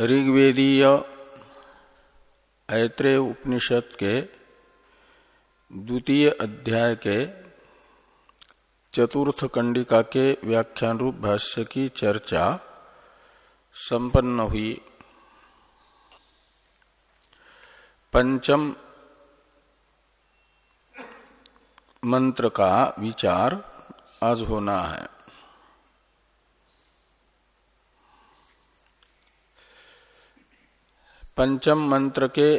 ऋग्वेदीय ऐत्रेय उपनिषद के द्वितीय अध्याय के चतुर्थ कंडिका के व्याख्यान रूप भाष्य की चर्चा संपन्न हुई। पंचम मंत्र का विचार आज होना है। पंचम मंत्र के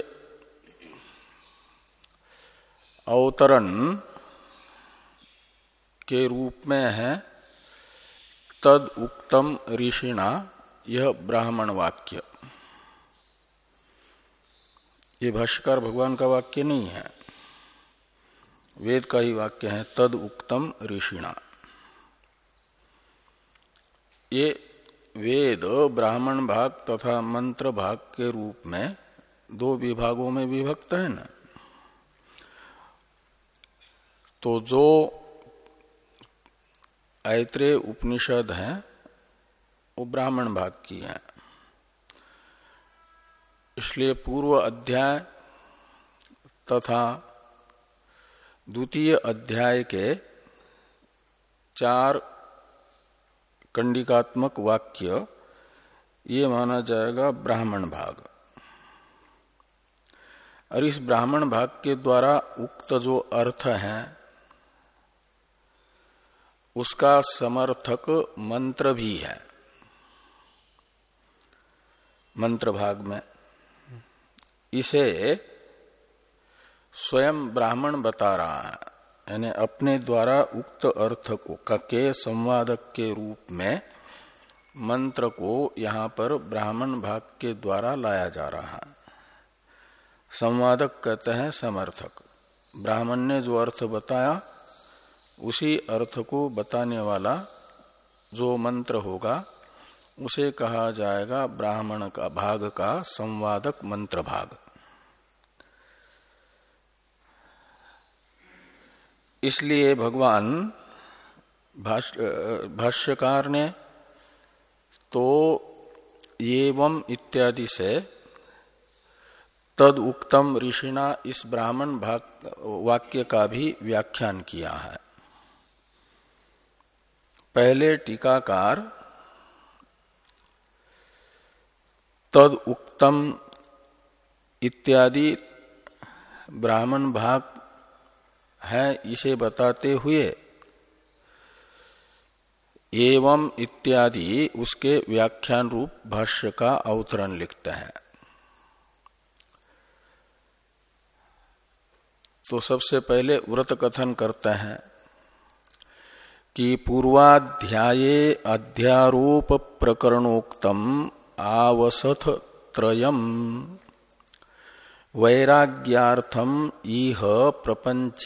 अवतरण के रूप में है, तद उक्तम ऋषिणा, यह ब्राह्मण वाक्य। ये भाष्यकार भगवान का वाक्य नहीं है। वेद का ही वाक्य है, तद उक्तम ऋषिणा। ये वेद, ब्राह्मण भाग तथा मंत्र भाग के रूप में दो विभागों में विभक्त है ना? तो जो ऐत्रेय उपनिषद है, वो ब्राह्मण भाग की है। इसलिए पूर्व अध्याय तथा द्वितीय अध्याय के चार कंडिकात्मक वाक्य, ये माना जाएगा ब्राह्मण भाग। और इस ब्राह्मण भाग के द्वारा उक्त जो अर्थ है, उसका समर्थक मंत्र भी है। मंत्र भाग में। इसे स्वयं ब्राह्मण बता रहा है। यानी अपने द्वारा उक्त अर्थ को के संवादक के रूप में मंत्र को यहाँ पर ब्राह्मण भाग के द्वारा लाया जा रहा है। संवादक कहते हैं समर्थक। ब्राह्मण ने जो अर्थ बताया, उसी अर्थ को बताने वाला जो मंत्र होगा, उसे कहा जाएगा ब्राह्मण का भाग का संवादक मंत्र भाग। इसलिए भगवान भाष्यकार ने तो एवं इत्यादि से तद उक्तम ऋषिना इस ब्राह्मण वाक्य का भी व्याख्यान किया है। पहले टीकाकार तद उक्तम इत्यादि ब्राह्मण भाग है इसे बताते हुए, एवं इत्यादि उसके व्याख्यान रूप भाष्य का अवतरण लिखते हैं। तो सबसे पहले व्रत कथन करते हैं कि पूर्वाध्याये अध्यारोप प्रकरणोक्तम आवसथ त्रयम। वैराग्यार्थम इह प्रपंच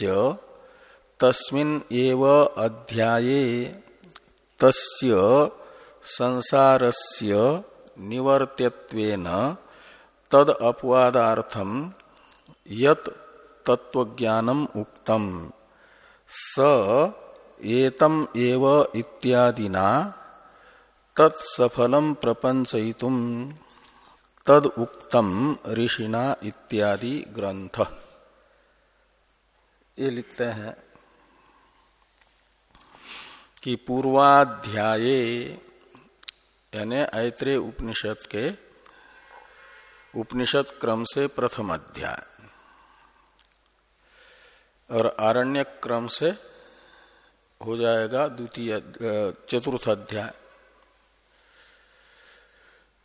तस्मिन एव अध्याये तस्य संसारस्य निवर्त्यत्वेन तद अपवादार्थम यत तत्वज्ञानम उक्तम। स एतम एव इत्यादिना तत्सफलम प्रपंचयितुम तद उक्तम ऋषिना इत्यादि ग्रंथ ये लिखते हैं कि पूर्वाध्याये, यानी ऐत्रेय उपनिषद के उपनिषद क्रम से प्रथम अध्याय और आरण्य क्रम से हो जाएगा द्वितीय चतुर्थ अध्याय।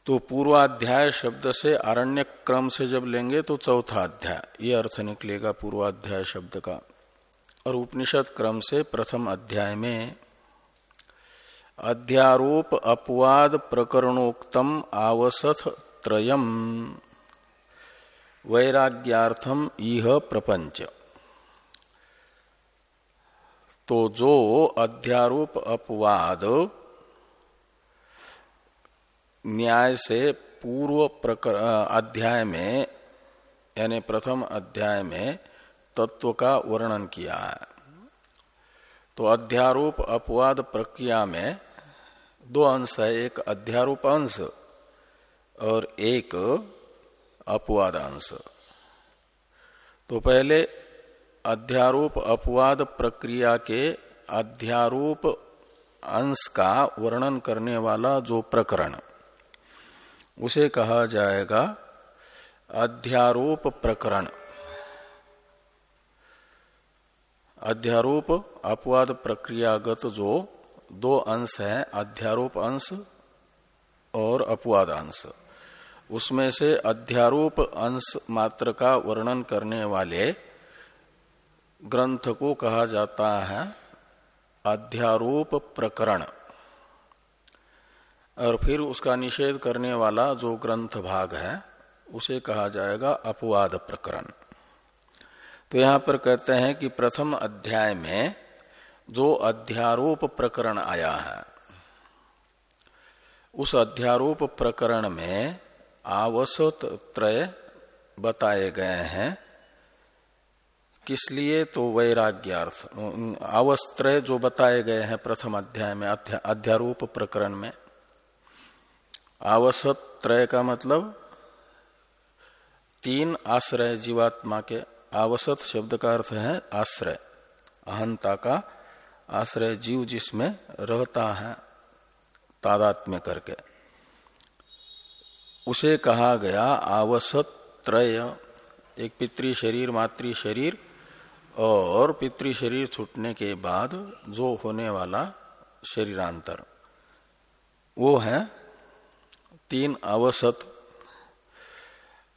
तो पूर्वाध्याय शब्द से अरण्य क्रम से जब लेंगे तो चौथा अध्याय, ये अर्थ निकलेगा पूर्वाध्याय शब्द का। और उपनिषद क्रम से प्रथम अध्याय में, अध्यारोप अपवाद प्रकरणोक्तम आवसथ त्रयम, वैराग्यार्थम इह प्रपंच। तो जो अध्यारोप अपवाद न्याय से पूर्व अध्याय में, यानी प्रथम अध्याय में तत्व का वर्णन किया है। तो अध्यारोप अपवाद प्रक्रिया में दो अंश है, एक अध्यारोप अंश और एक अपवाद अंश। तो पहले अध्यारोप अपवाद प्रक्रिया के अध्यारोप अंश का वर्णन करने वाला जो प्रकरण उसे कहा जाएगा अध्यारोप प्रकरण। अध्यारोप अपवाद प्रक्रियागत जो दो अंश है, अध्यारोप अंश और अपवाद अंश। उसमें से अध्यारोप अंश मात्र का वर्णन करने वाले ग्रंथ को कहा जाता है अध्यारोप प्रकरण। और फिर उसका निषेध करने वाला जो ग्रंथ भाग है, उसे कहा जाएगा अपवाद प्रकरण। तो यहाँ पर कहते हैं कि प्रथम अध्याय में जो अध्यारोप प्रकरण आया है, उस अध्यारोप प्रकरण में आवसत त्रय बताए गए हैं, किस लिए तो वैराग्यार्थ आवस्त्रय जो बताए गए हैं प्रथम अध्याय में अध्यारोप प्रकरण में। आवसत त्रय का मतलब तीन आश्रय जीवात्मा के आवसत शब्द का अर्थ है आश्रय। अहंता का आश्रय जीव जिसमें रहता है, तादात्म्य करके। उसे कहा गया आवसत त्रय, एक पितृ शरीर, मातृ शरीर और पितृ शरीर छूटने के बाद जो होने वाला शरीरांतर। वो है तीन अवसत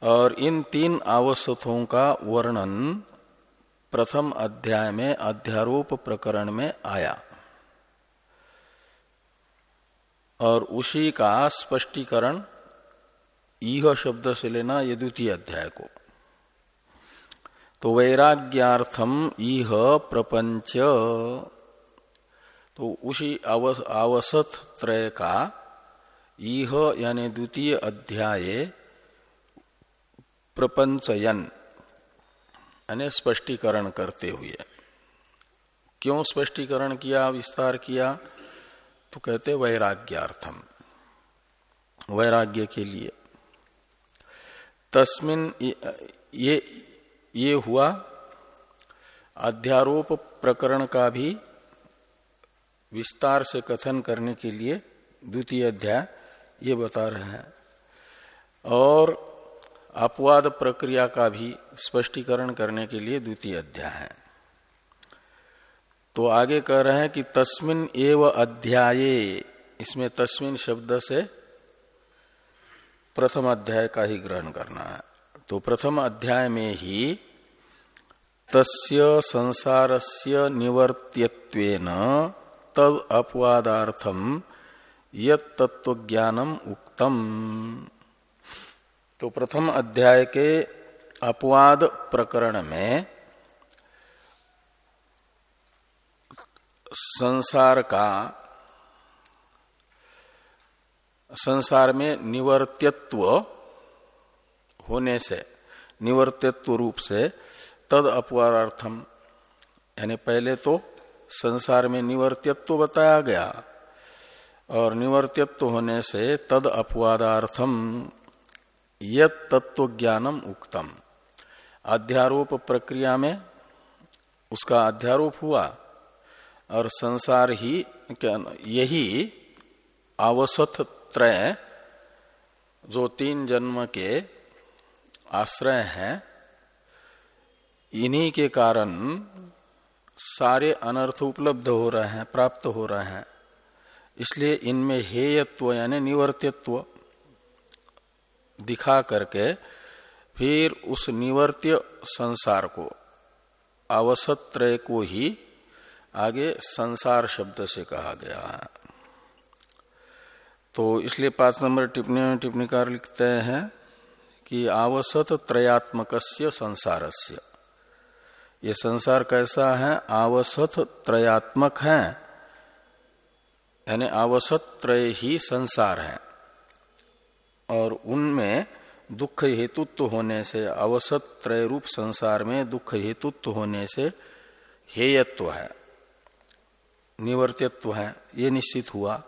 और इन तीन अवसतों का वर्णन प्रथम अध्याय में, अध्यारोप प्रकरण में आया। और उसी का स्पष्टीकरण ईह शब्द से लेना ये द्वितीय अध्याय को। तो वैराग्यार्थम ईह प्रपंच। तो उसी अवसत त्रय का ईह यानी द्वितीय अध्याय प्रपंचयन, यानी स्पष्टीकरण करते हुए। क्यों स्पष्टीकरण किया, विस्तार किया? तो कहते वैराग्यार्थम। वैराग्य के लिए। तस्मिन ये ये हुआ, अध्यारोप प्रकरण का भी विस्तार से कथन करने के लिए द्वितीय अध्याय। ये बता रहे हैं। और अपवाद प्रक्रिया का भी स्पष्टीकरण करने के लिए द्वितीय अध्याय है। तो आगे कह रहे हैं कि तस्मिन एव अध्याये, इसमें तस्मिन शब्द से प्रथम अध्याय का ही ग्रहण करना है। तो प्रथम अध्याय में ही तस्य संसारस्य निवर्त्यत्वेन तब अपवादार्थम यत तत्व ज्ञानम उक्तम। तो प्रथम अध्याय के अपवाद प्रकरण में संसार का संसार में निवर्त्यत्व होने से, निवर्त्यत्व रूप से तद अपवादार्थम। यानी पहले तो संसार में निवर्त्यत्व बताया गया। और निवर्त्यत्व होने से तद अपवादार्थम, यत तत्व ज्ञानम उक्तम। अध्यारोप प्रक्रिया में उसका अध्यारोप हुआ और संसार ही यही आवसत त्रय जो तीन जन्म के आश्रय हैं, इन्हीं के कारण सारे अनर्थ उपलब्ध हो रहे हैं, प्राप्त हो रहे हैं। इसलिए इनमें हेयत्व यानी निवर्तित्व दिखा करके फिर उस निवर्त्य संसार को, अवसत्रय को ही आगे संसार शब्द से कहा गया है। तो इसलिए पाँच नंबर टिप्पणी में टिप्पणीकार लिखते हैं कि आवसत त्रयात्मक संसारस्य। ये संसार कैसा है? आवसत त्रयात्मक है। यानी आवसत त्रय ही संसार है। और उनमें दुख हेतुत्व होने से अवसत त्रय रूप संसार में दुख हेतुत्व होने से हेयत्व है निवर्तित्व है, ये निश्चित हुआ।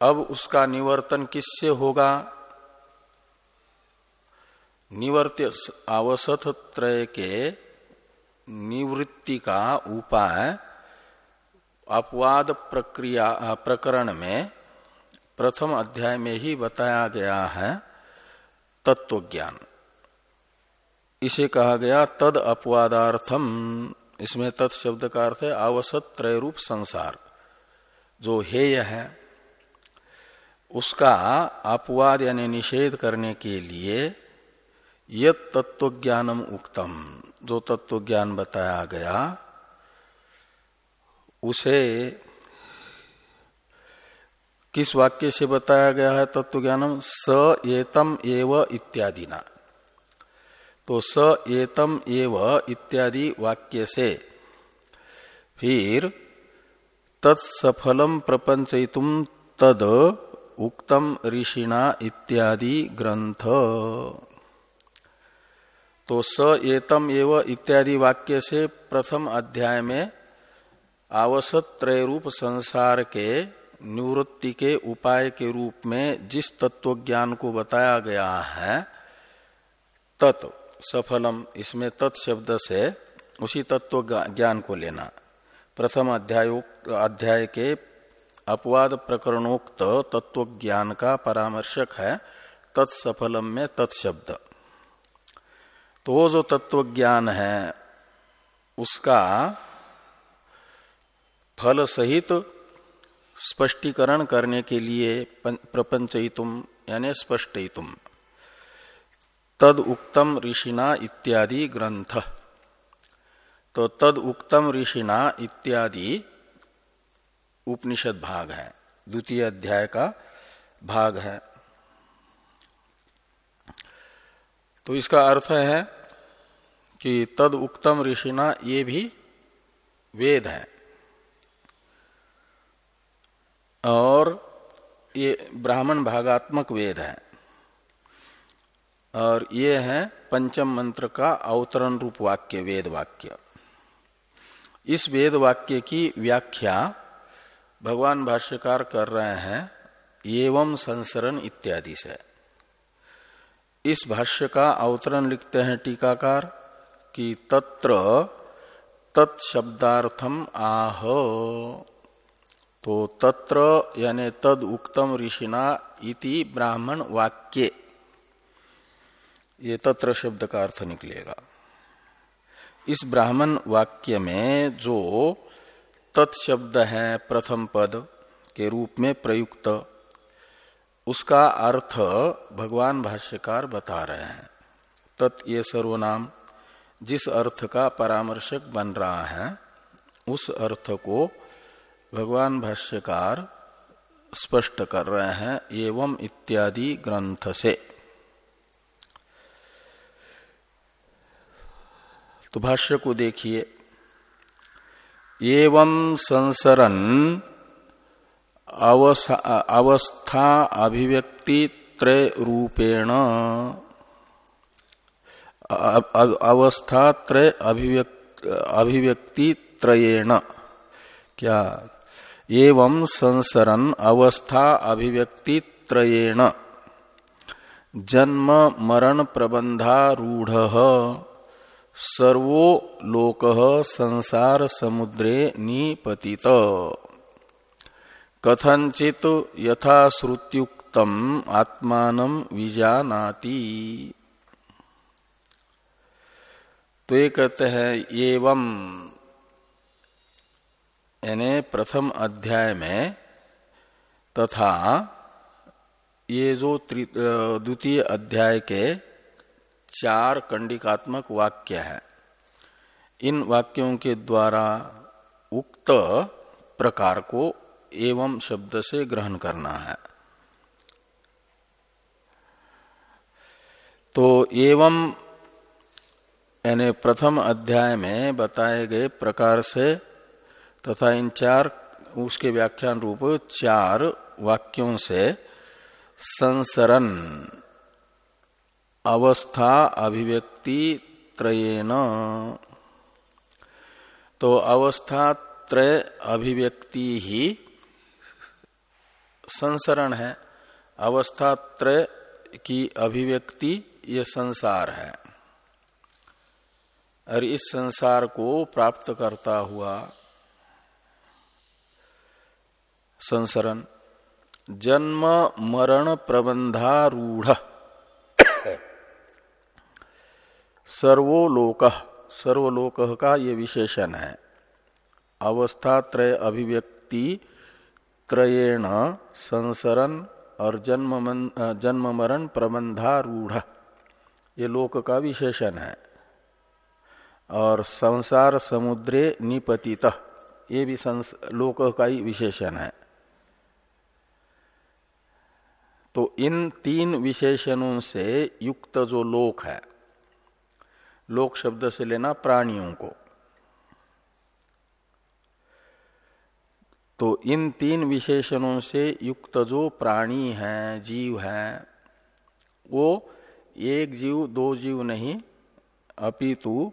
अब उसका निवर्तन किससे होगा? निवर्त्य अवसथ त्रय के निवृत्ति का उपाय अपवाद प्रक्रिया प्रकरण में प्रथम अध्याय में ही बताया गया है तत्व ज्ञान इसे कहा गया तद अपवादार्थम। इसमें तत् शब्द का अर्थ है अवसत त्रय रूप संसार। जो हेय है, उसका अपवाद यानी निषेध करने के लिए यत तत्व ज्ञानम उक्तम। जो तत्व ज्ञान बताया गया उसे किस वाक्य से बताया गया है? तत्व ज्ञानम स एतम एव इत्यादि ना तो स एतम एव इत्यादि वाक्य से फिर तत्सफलम प्रपंचयितुम तद उक्तम ऋषिणा इत्यादि ग्रंथ। तो स एतम एव इत्यादि वाक्य से प्रथम अध्याय में आवसत त्रय रूप संसार के निवृत्ति के उपाय के रूप में जिस तत्व ज्ञान को बताया गया है, तत् सफलम, इसमें तत्शब्द से उसी तत्व ज्ञान को लेना। प्रथम अध्याय अध्याय के अपवाद प्रकरणोक्त तत्व ज्ञान का परामर्शक है तत्सफलम में तत्शब्द तो वो जो तत्व ज्ञान है, उसका फल सहित स्पष्टीकरण करने के लिए प्रपंचयितुम, यानी स्पष्टयितुम। तद उक्तम ऋषिना इत्यादि ग्रंथ। तो तद उक्तम ऋषिना इत्यादि उपनिषद भाग है। द्वितीय अध्याय का भाग है। तो इसका अर्थ है कि तद उक्तम ऋषिना ये भी वेद है। और ये ब्राह्मण भागात्मक वेद है। और ये है पंचम मंत्र का अवतरण रूप वाक्य, वेद वाक्य। इस वेद वाक्य की व्याख्या भगवान भाष्यकार कर रहे हैं, एवं संसरण इत्यादि से। इस भाष्य का अवतरण लिखते हैं टीकाकार कि तत्र तत्शब्दार्थम आह। तो तत्र यानी तद उक्तम ऋषिना इति ब्राह्मण वाक्य। ये तत्र शब्द का अर्थ निकलेगा। इस ब्राह्मण वाक्य में जो तत्शब्द है प्रथम पद के रूप में प्रयुक्त, उसका अर्थ भगवान भाष्यकार बता रहे हैं। तत् ये सर्वनाम, जिस अर्थ का परामर्शक बन रहा है, उस अर्थ को भगवान भाष्यकार स्पष्ट कर रहे हैं, एवं इत्यादि ग्रंथ से। तो भाष्य को देखिए। एवं संसरन अवस्था अभिव्यक्ति त्रय रूपेण अवस्था त्रय अभिव्यक्ति त्रयेण। क्या एवं संसरन अवस्था अभिव्यक्ति त्रयेण जन्म मरण प्रबंधारूढ़ सर्वो लोक संसार समुद्रे निपतित। कथनचित यथाश्रुत्युक्तम आत्मान विजानाति। तो ये कहते हैं, एवं यानी प्रथम अध्याय में तथा ये जो द्वितीय अध्याय के चार कंडिकात्मक वाक्य हैं। इन वाक्यों के द्वारा उक्त प्रकार को एवं शब्द से ग्रहण करना है। तो एवं यानी प्रथम अध्याय में बताए गए प्रकार से तथा इन चार, उसके व्याख्यान रूप चार वाक्यों से संसरण, अवस्था, अभिव्यक्ति त्रयेन तो अवस्था, त्रय, अभिव्यक्ति ही संसरण है। अवस्था, त्रय की अभिव्यक्ति ये संसार है। और इस संसार को प्राप्त करता हुआ संसरण। जन्म मरण प्रबंधारूढ़। सर्वोलोक, सर्वलोक का ये विशेषण है। अवस्था त्रय अभिव्यक्ति क्रयेण संसरण और जन्म जन्म मरण प्रबंधारूढ़। ये लोक का विशेषण है। और संसार समुद्रे निपतित, ये भी लोक का ही विशेषण है। तो इन तीन विशेषणों से युक्त जो लोक है, लोक शब्द से लेना प्राणियों को। तो इन तीन विशेषणों से युक्त जो प्राणी है, जीव है, वो एक जीव, दो जीव नहीं, अपितु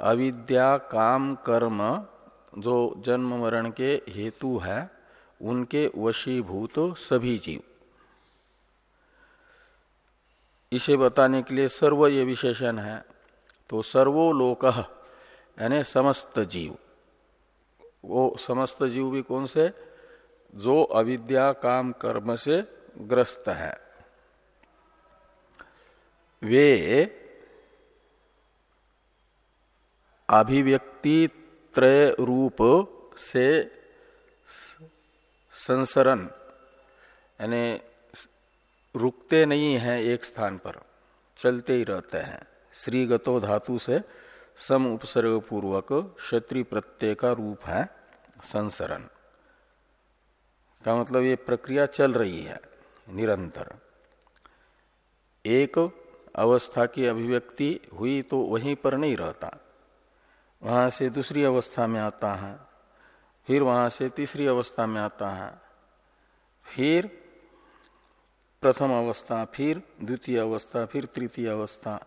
अविद्या, काम, कर्म जो जन्म मरण के हेतु है, उनके वशीभूत सभी जीव। इसे बताने के लिए सर्व ये विशेषण है। तो सर्वोलोक यानी समस्त जीव। वो समस्त जीव भी कौन से? जो अविद्या काम कर्म से ग्रस्त है। वे अभिव्यक्ति त्रय रूप से संसरण, यानी रुकते नहीं हैं एक स्थान पर, चलते ही रहते हैं। श्रीगतो धातु से सम उपसर्ग पूर्वक क्षत्रि प्रत्यय का रूप है संसरण। का मतलब ये प्रक्रिया चल रही है, निरंतर। एक अवस्था की अभिव्यक्ति हुई तो वहीं पर नहीं रहता। वहाँ से दूसरी अवस्था में आता है, फिर वहाँ से तीसरी अवस्था में आता है, फिर प्रथम अवस्था, फिर द्वितीय अवस्था, फिर तृतीय अवस्था।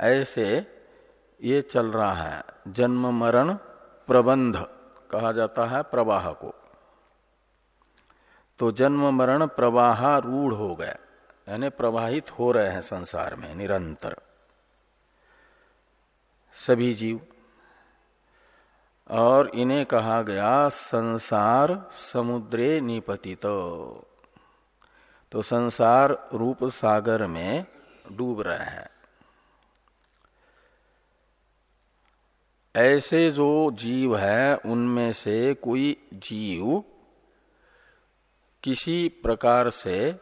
ऐसे ये चल रहा है। जन्म, मरण, प्रबंध कहा जाता है प्रवाह को। तो जन्म, मरण, प्रवाह रूढ़ हो गए। यानी प्रवाहित हो रहे हैं संसार में, निरंतर। सभी जीव। और इन्हें कहा गया संसार समुद्रे निपतित। तो संसार रूप सागर में डूब रहे हैं। ऐसे जो जीव है, उनमें से कोई जीव किसी प्रकार से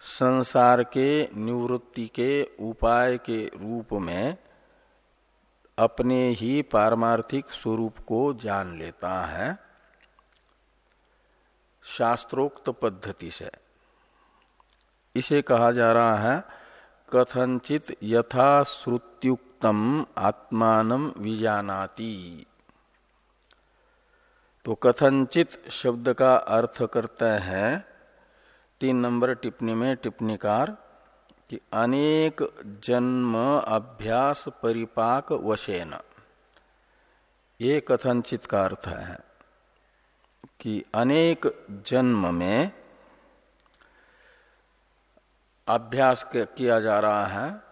संसार के निवृत्ति के उपाय के रूप में अपने ही पारमार्थिक स्वरूप को जान लेता है। शास्त्रोक्त पद्धति से। इसे कहा जा रहा है, कथनचित यथा श्रुत्युक्तम आत्मान विजानाति। तो कथनचित शब्द का अर्थ करते हैं, तीन नंबर टिप्पणी में टिप्पणीकार, कि अनेक जन्म अभ्यास परिपाक वशेन। ये कथनचित का अर्थ है। कि अनेक जन्म में अभ्यास किया जा रहा है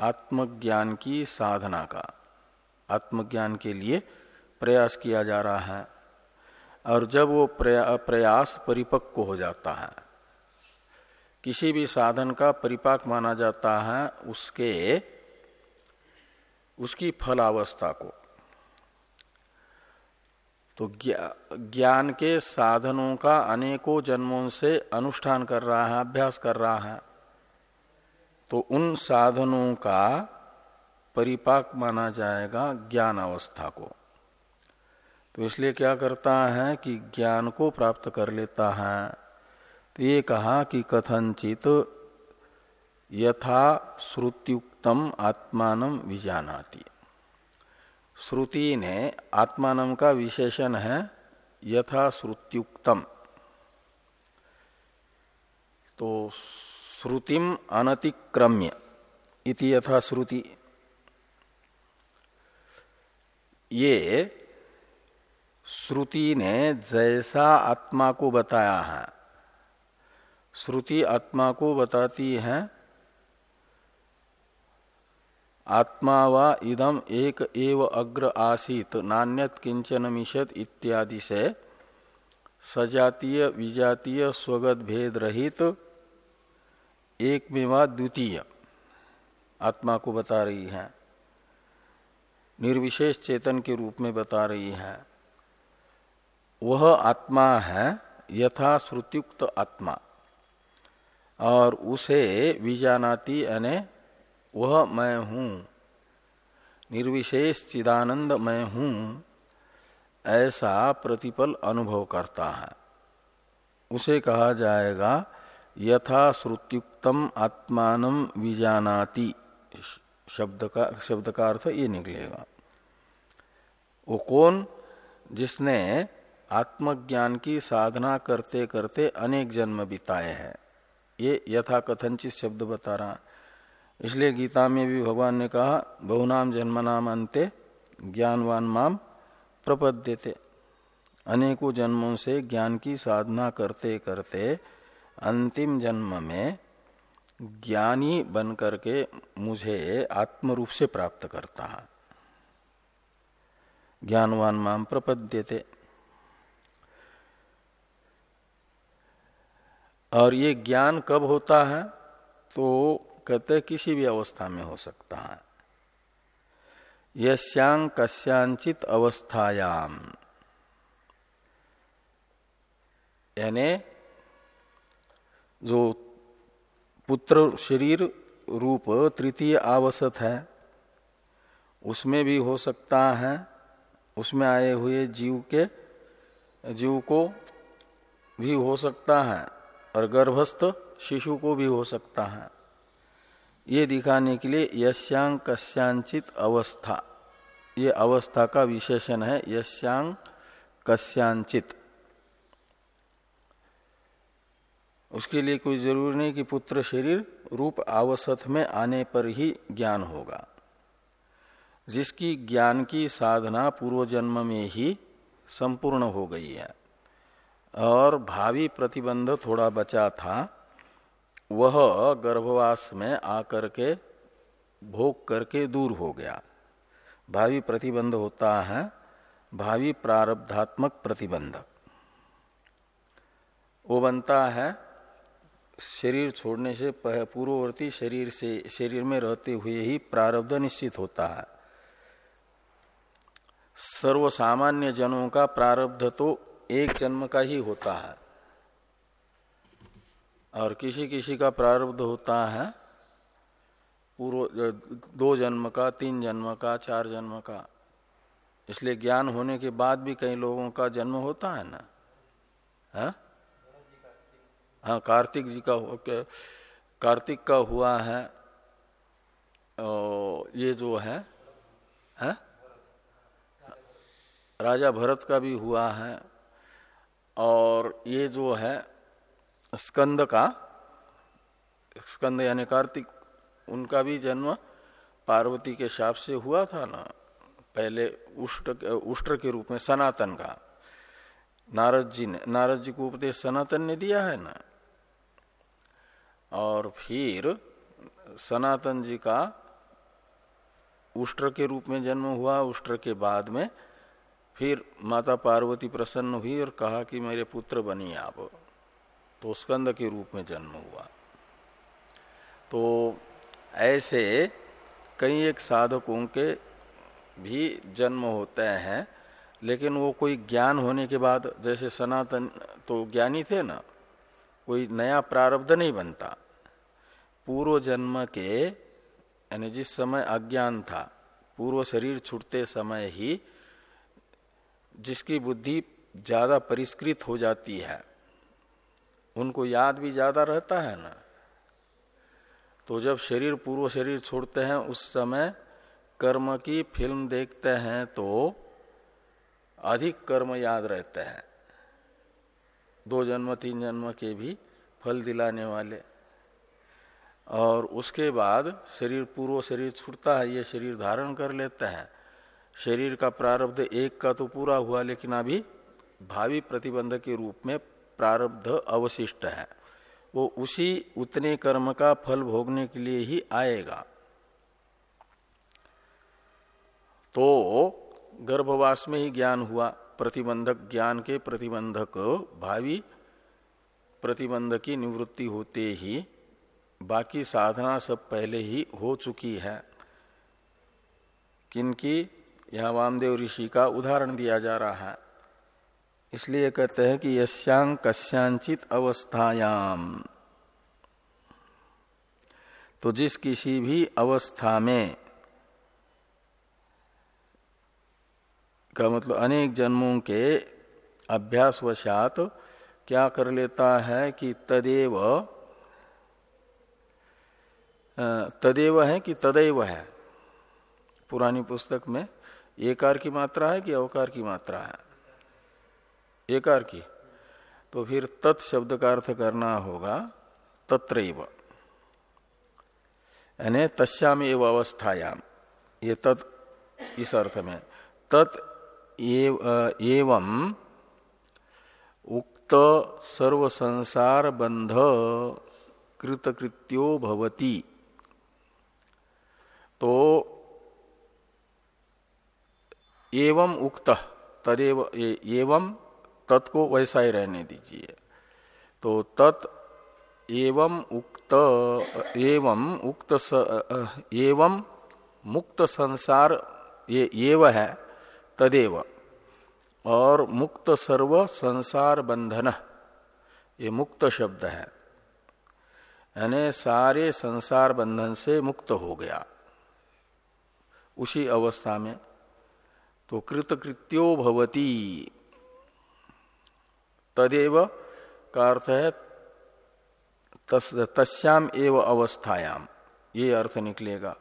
आत्मज्ञान की साधना का। आत्मज्ञान के लिए प्रयास किया जा रहा है। और जब वो प्रयास परिपक्व हो जाता है, किसी भी साधन का परिपाक माना जाता है, उसके, उसकी फलावस्था को। तो ज्ञान के साधनों का अनेकों जन्मों से अनुष्ठान कर रहा है, अभ्यास कर रहा है। तो उन साधनों का परिपाक माना जाएगा ज्ञान अवस्था को। तो इसलिए क्या करता है कि ज्ञान को प्राप्त कर लेता है। तो ये कहा कि कथनचित यथा श्रुत्युक्तम आत्मान विजानाति। श्रुति ने आत्मान का विशेषण है, यथा श्रुत्युक्तम। तो श्रुतिम अनतिक्रम्य, इति यथा श्रुति। ये श्रुति ने जैसा आत्मा को बताया है, श्रुति आत्मा को बताती है आत्मा वा इदम एक एव अग्र आसीत, नान्यत किंचन मिशत इत्यादि से सजातीय, विजातीय स्वगत भेद रहित एक मेवा द्वितीय। आत्मा को बता रही है। निर्विशेष चेतन के रूप में बता रही है। वह आत्मा है, यथा श्रुतियुक्त आत्मा। और उसे विजानाती यानी वह मैं हूँ। निर्विशेष चिदानंद मैं हूँ। ऐसा प्रतिपल अनुभव करता है। उसे कहा जाएगा यथा श्रुत्युक्तम आत्मान विजानाति। शब्द का शब्द का अर्थ ये निकलेगा। वो कौन जिसने आत्मज्ञान की साधना करते करते अनेक जन्म बिताए हैं। ये यथा कथनचित शब्द बता रहा इसलिए गीता में भी भगवान ने कहा बहुनाम जन्म नाम अंत्य ज्ञानवान माम प्रपद्यते। अनेकों जन्मों से ज्ञान की साधना करते करते अंतिम जन्म में ज्ञानी बन करके मुझे आत्म रूप से प्राप्त करता। है ज्ञानवान माम प्रपद्यते। और ये ज्ञान कब होता है? तो कहते किसी भी अवस्था में हो सकता है। यश्यांग कश्यांचित अवस्थायाम। यानी, जो पुत्र शरीर रूप तृतीय आवसत है, उसमें भी हो सकता है, उसमें आए हुए जीव के, जीव को भी हो सकता है, और गर्भस्थ शिशु को भी हो सकता है। ये दिखाने के लिए यश्यांग कश्यांचित अवस्था। ये अवस्था का विशेषण है यश्यांग कश्यांचित उसके लिए कोई ज़रूरी नहीं कि पुत्र शरीर रूप आवसत में आने पर ही ज्ञान होगा। जिसकी ज्ञान की साधना पूर्व जन्म में ही संपूर्ण हो गई है। और भावी प्रतिबंध थोड़ा बचा था वह गर्भवास में आकर के भोग करके दूर हो गया। भावी प्रतिबंध होता है, भावी प्रारब्धात्मक प्रतिबंध। वो बनता है, शरीर छोड़ने से पूर्ववर्ती शरीर से, शरीर में रहते हुए ही प्रारब्ध निश्चित होता है। सर्व सामान्य जनों का प्रारब्ध तो एक जन्म का ही होता है। और किसी किसी का प्रारब्ध होता है पूर्व दो जन्म का तीन जन्म का चार जन्म का। इसलिए ज्ञान होने के बाद भी कई लोगों का जन्म होता है ना? है? हाँ कार्तिक जी का कार्तिक का हुआ है ये जो है, है? राजा भरत का भी हुआ है और ये जो है स्कंद का, स्कंद यानी कार्तिक, उनका भी जन्म पार्वती के शाप से हुआ था ना, पहले उष्ट उष्ट्र के रूप में सनातन का। नारद जी ने, नारद जी को उपदेश सनातन ने दिया है ना। और फिर सनातन जी का उष्ट्र के रूप में जन्म हुआ उष्ट्र के बाद में फिर माता पार्वती प्रसन्न हुई और कहा कि मेरे पुत्र बनी आप। तो स्कंद के रूप में जन्म हुआ। तो ऐसे कई एक साधकों के भी जन्म होते हैं, लेकिन वो कोई ज्ञान होने के बाद, जैसे सनातन तो ज्ञानी थे ना, कोई नया प्रारब्ध नहीं बनता। पूर्व जन्म के, यानी जिस समय अज्ञान था, पूर्व शरीर छूटते समय ही जिसकी बुद्धि ज़्यादा परिष्कृत हो जाती है उनको याद भी ज़्यादा रहता है ना। तो जब शरीर, पूर्व शरीर छोड़ते हैं, उस समय कर्म की फ़िल्म देखते हैं तो अधिक कर्म याद रहते हैं। दो जन्म, तीन जन्म के भी फल दिलाने वाले। और उसके बाद शरीर, पूर्व शरीर छूटता है, ये शरीर धारण कर लेते हैं। शरीर का प्रारब्ध एक का तो पूरा हुआ, लेकिन अभी भावी प्रतिबंध के रूप में प्रारब्ध अवशिष्ट है। वो उसी उतने कर्म का फल भोगने के लिए ही आएगा। तो गर्भवास में ही ज्ञान हुआ। प्रतिबंधक ज्ञान के प्रतिबंधक भावी प्रतिबंध की निवृत्ति होते ही बाकी साधना सब पहले ही हो चुकी है। किनकी? यहाँ वामदेव ऋषि का उदाहरण दिया जा रहा है। इसलिए कहते हैं कि यश्यांग कश्यांचित अवस्थायाम। तो जिस किसी भी अवस्था में का मतलब अनेक जन्मों के अभ्यासवशात क्या कर लेता है कि तदेव तदेव है कि तदैव है। पुरानी पुस्तक में एकार की मात्रा है कि अवकार की मात्रा है। एकार की। तो फिर तत् शब्द का अर्थ करना होगा, तत्रैव। यानी तस्याम एव अवस्थायाम। ये तत्, इस अर्थ में। तत् एवं उक्त सर्व संसार बंध कृतकृत्यो भवती। तो एवं उक्त, तदेव एवं तत् को वैसा ही रहने दीजिए। तो तत् एवं उक्त एवं उक्त स, एवं मुक्त संसार ये एव है तदेव। और मुक्त सर्व संसार बंधन ये मुक्त शब्द है। यानी सारे संसार बंधन से मुक्त हो गया। उसी अवस्था में तो कृतकृत्यो भवती। तदेव का अर्थ है तस, तस्याम एव अवस्थायाम। ये अर्थ निकलेगा।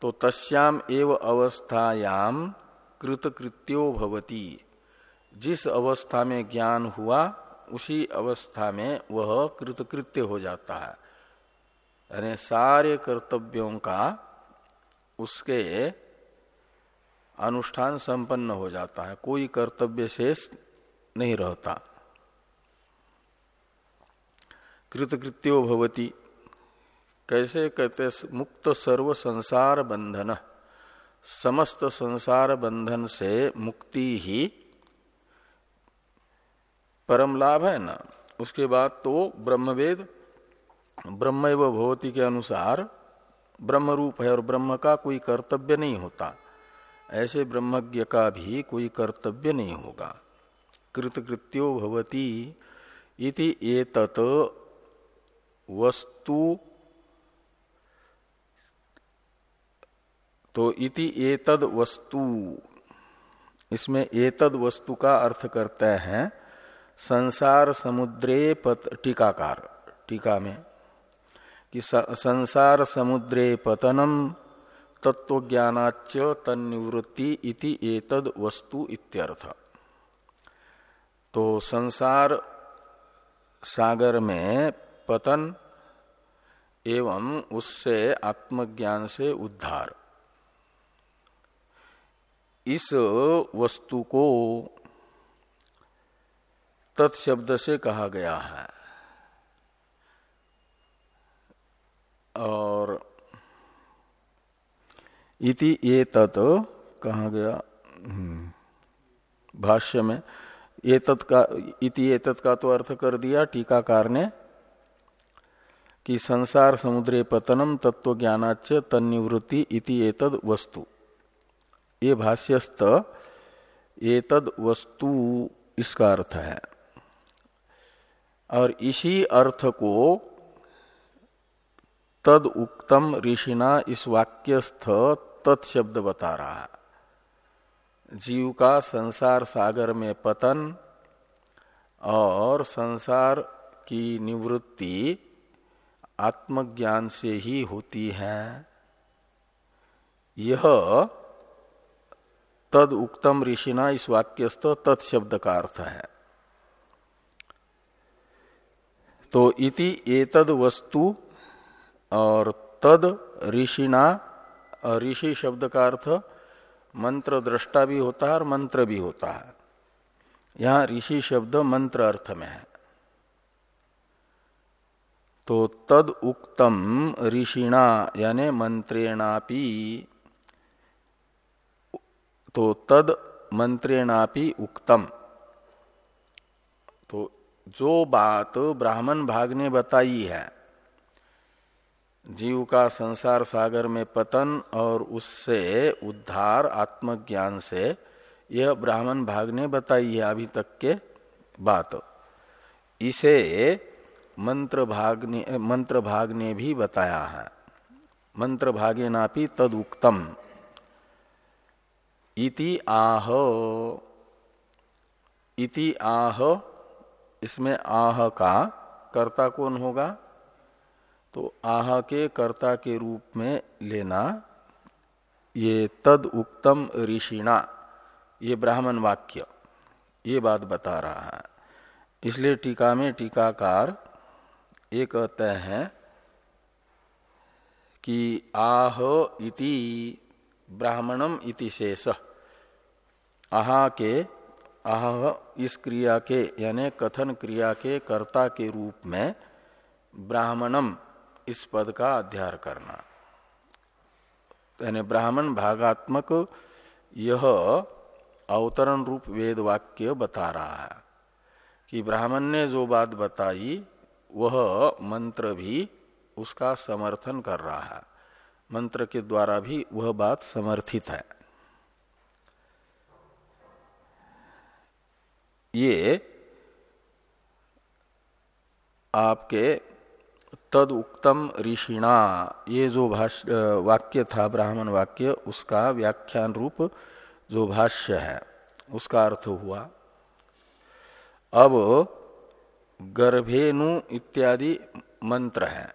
तो तस्याम एव अवस्थायाम कृतकृत्यो भवती। जिस अवस्था में ज्ञान हुआ उसी अवस्था में वह कृतकृत्य हो जाता है। यानी सारे कर्तव्यों का उसके अनुष्ठान संपन्न हो जाता है। कोई कर्तव्य शेष नहीं रहता। कृतकृत्यो भवती। कैसे कहते मुक्त सर्व संसार बंधन। समस्त संसार बंधन से मुक्ति ही परम लाभ है ना? उसके बाद तो ब्रह्मवेद, ब्रह्म भवती के अनुसार ब्रह्म रूप है और ब्रह्म का कोई कर्तव्य नहीं होता। ऐसे ब्रह्मज्ञ का भी कोई कर्तव्य नहीं होगा। कृतकृत्यो भवती इति एतत वस्तु तो इति एतद वस्तु। इसमें एतद वस्तु का अर्थ करते हैं, संसार समुद्रे पत टीकाकार, टीका में, कि संसार समुद्रे पतनम तत्व ज्ञानाच तन्निवृत्ति इति एतद वस्तु इत्यर्थ। तो संसार सागर में पतन एवं उससे आत्मज्ञान से उद्धार। इस वस्तु को तत्शब्द से कहा गया है। और इति ये तत् कहा गया हम्म, भाष्य में ये का इति ये का तो अर्थ कर दिया टीकाकार ने। कि संसार समुद्रे पतनम तत्व ज्ञानाच तन्निवृत्ति इति एतद वस्तु। ये भाष्यस्त एतद वस्तु इसका अर्थ है। और इसी अर्थ को तद उक्तम ऋषिना इस वाक्यस्थ तत्शब्द बता रहा है। जीव का संसार सागर में पतन और संसार की निवृत्ति आत्मज्ञान से ही होती है। यह तद उक्तम ऋषिना इस वाक्यस्थ तत्शब्द का अर्थ है। तो इति एतद वस्तु और तद ऋषिना ऋषि शब्द का अर्थ मंत्र दृष्टा भी होता है और मंत्र भी होता है। यहाँ ऋषि शब्द मंत्र अर्थ में है। तो तद उक्तम ऋषिणा, यानी मंत्रेणापि तो तद मंत्रेणापि उक्तम। तो जो बात ब्राह्मण भाग ने बताई है, जीव का संसार सागर में पतन और उससे उद्धार आत्मज्ञान से, यह ब्राह्मण भाग ने बताई है अभी तक के बात। इसे मंत्र भाग ने मंत्र भाग ने भी बताया है। मंत्र भागे नापी तद उक्तम इति आह। इति आह, इसमें आह का कर्ता कौन होगा? तो आह के कर्ता के रूप में लेना, ये तद उक्तम ऋषिणा। ये ब्राह्मण वाक्य। ये बात बता रहा है। इसलिए टीका में टीकाकार ये कहते हैं कि आह इति ब्राह्मणम इति शेष। आहा के, आह इस क्रिया के, यानी कथन क्रिया के कर्ता के रूप में ब्राह्मणम इस पद का अध्यार करना। यानी ब्राह्मण भागात्मक यह अवतरण रूप वेद वाक्य बता रहा है कि ब्राह्मण ने जो बात बताई वह मंत्र भी उसका समर्थन कर रहा है। मंत्र के द्वारा भी वह बात समर्थित है। ये आपके तद उक्तम ऋषिणा, ये जो भाष्य वाक्य था, ब्राह्मण वाक्य, उसका व्याख्यान रूप जो भाष्य है, उसका अर्थ हुआ। अब गर्भेनु इत्यादि मंत्र है।